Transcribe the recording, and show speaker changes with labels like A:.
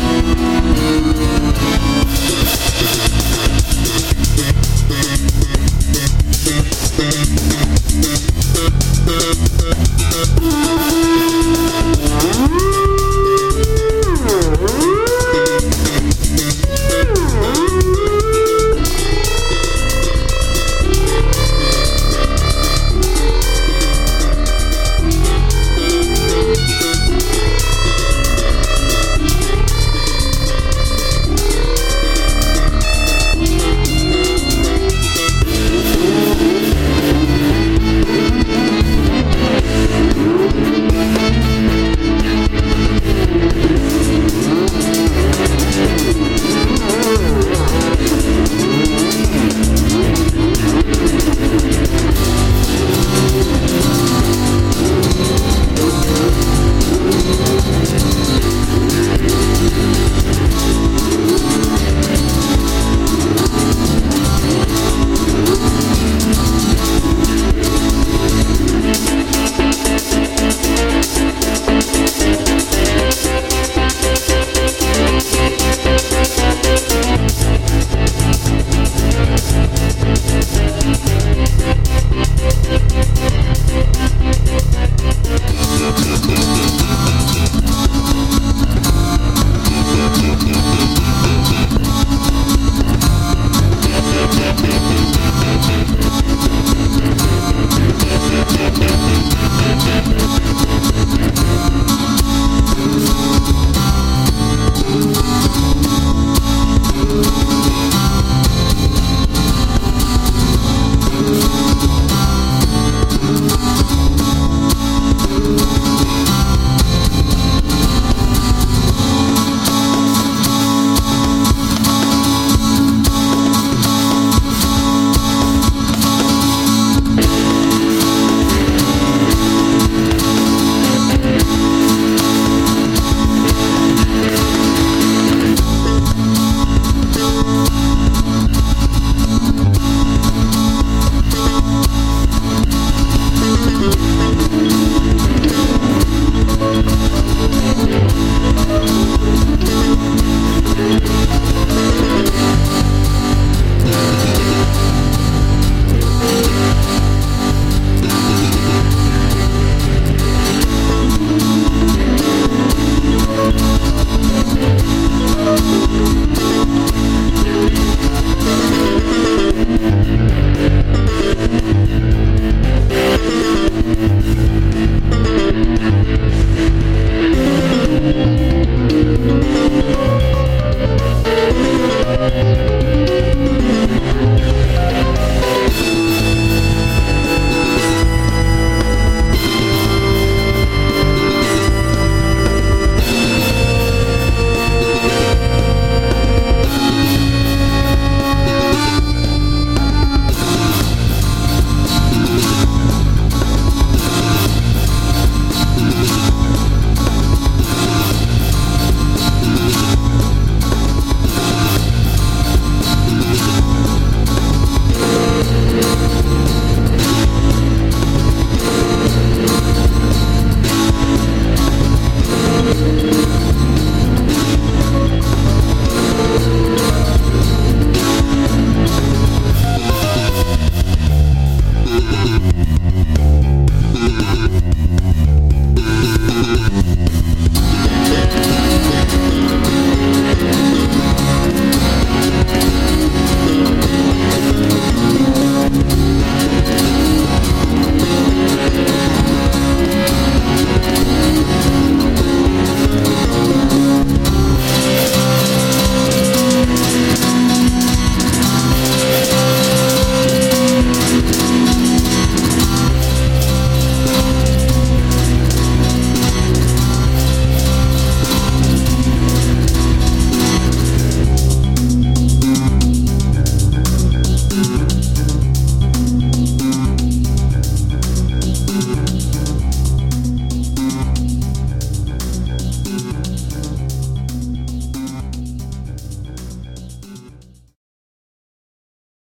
A: you.